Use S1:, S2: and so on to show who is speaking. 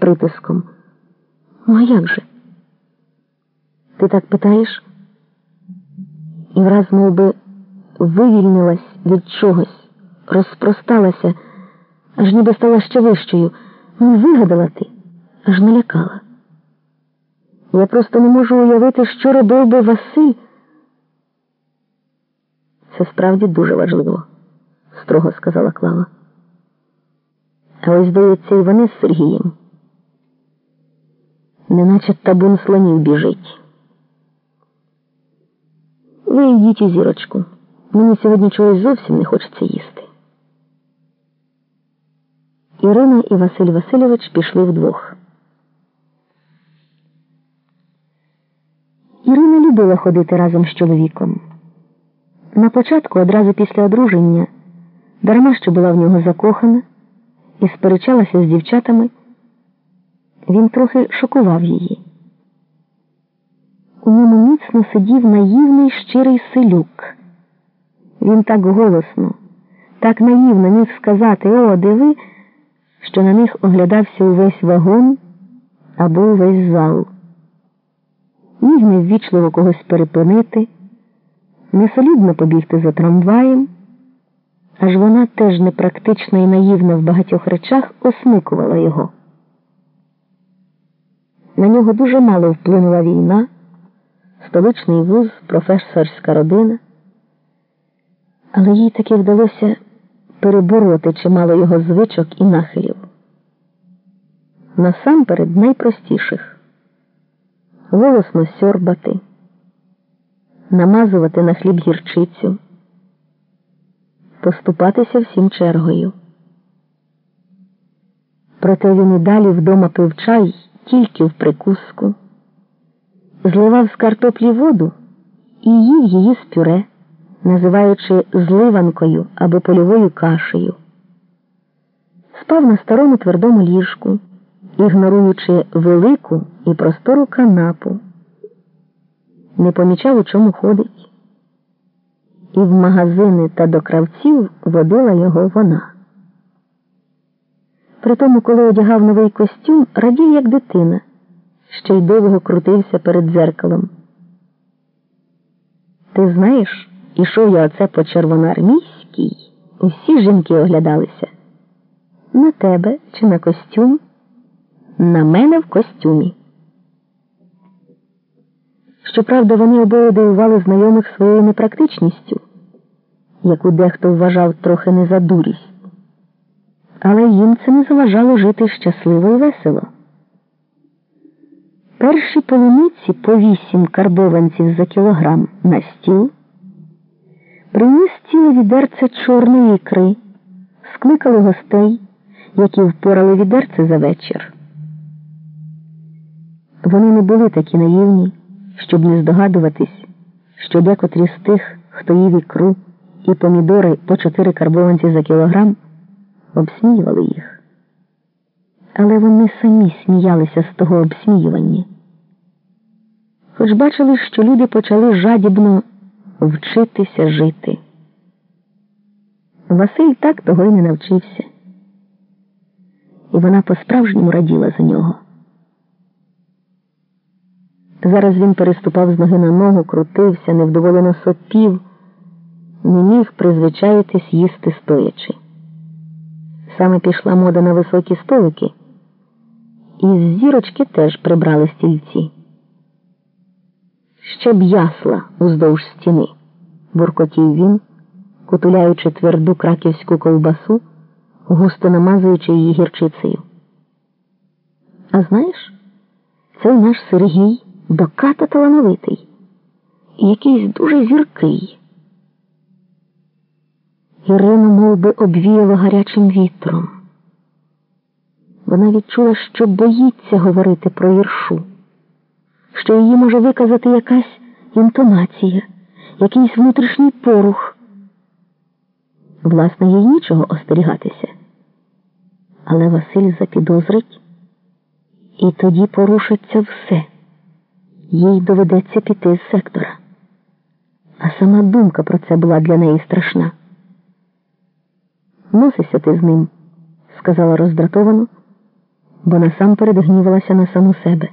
S1: притиском. Ну, а як же? Ти так питаєш? І враз мов би, вивільнилась від чогось, розпросталася, аж ніби стала ще вищою. Не вигадала ти, аж налякала. Я просто не можу уявити, що робив би Василь. Це справді дуже важливо, строго сказала Клава. А ось, здається, і вони з Сергієм. Неначе табун слонів біжить. Ви йдіть у зірочку. Мені сьогодні чогось зовсім не хочеться їсти. Ірина і Василь Васильович пішли вдвох. Ірина любила ходити разом з чоловіком. На початку, одразу після одруження, дарма що була в нього закохана і сперечалася з дівчатами, він трохи шокував її. У ньому міцно сидів наївний щирий селюк. Він так голосно, так наївно міг сказати О, диви, що на них оглядався увесь вагон або увесь зал. Міг неввічливо когось перепинити, несолідно побігти за трамваєм, аж вона теж непрактична і наївна в багатьох речах осмикувала його. На нього дуже мало вплинула війна, столичний вуз, професорська родина, але їй таки вдалося перебороти чимало його звичок і нахилів. Насамперед найпростіших голосно сьорбати, намазувати на хліб гірчицю, поступатися всім чергою. Проте він і далі вдома пив чай тільки в прикуску, зливав з картоплі воду і їв її з пюре, називаючи зливанкою або польовою кашею. Спав на старому твердому ліжку, ігноруючи велику і простору канапу, не помічав, у чому ходить, і в магазини та до кравців водила його вона. Притому, коли одягав новий костюм, радів, як дитина, ще й довго крутився перед дзеркалом. Ти знаєш, ішов я оце по червоноармійській, усі жінки оглядалися. На тебе чи на костюм? На мене в костюмі. Щоправда, вони обоє дивували знайомих своєю непрактичністю, яку дехто вважав трохи не за дурість але їм це не заважало жити щасливо і весело. Перші полуниці по вісім карбованців за кілограм на стіл, приніс ціле відерце чорної ікри, скликали гостей, які впорали відерце за вечір. Вони не були такі наївні, щоб не здогадуватись, що декотрі з тих, хто їв ікру і помідори по чотири карбованці за кілограм обсміювали їх. Але вони самі сміялися з того обсміювання. Хоч бачили, що люди почали жадібно вчитися жити. Василь так того й не навчився, і вона по-справжньому раділа за нього. Зараз він переступав з ноги на ногу, крутився, невдоволено сопів, не міг призвичаїтись їсти стоячи. Саме пішла мода на високі столики, і з зірочки теж прибрали стільці. Ще б ясла уздовж стіни, буркотів він, кутуляючи тверду краківську ковбасу, густо намазуючи її гірчицею. А знаєш, цей наш Сергій доката талановитий, якийсь дуже зіркий. Ірину мов би, обвіяло гарячим вітром. Вона відчула, що боїться говорити про Іршу, що її може виказати якась інтонація, якийсь внутрішній порух. Власне, їй нічого остерігатися. Але Василь запідозрить, і тоді порушиться все. Їй доведеться піти з сектора. А сама думка про це була для неї страшна. Носися ти з ним, сказала роздратовано, бо насамперед гнівалася на саму себе.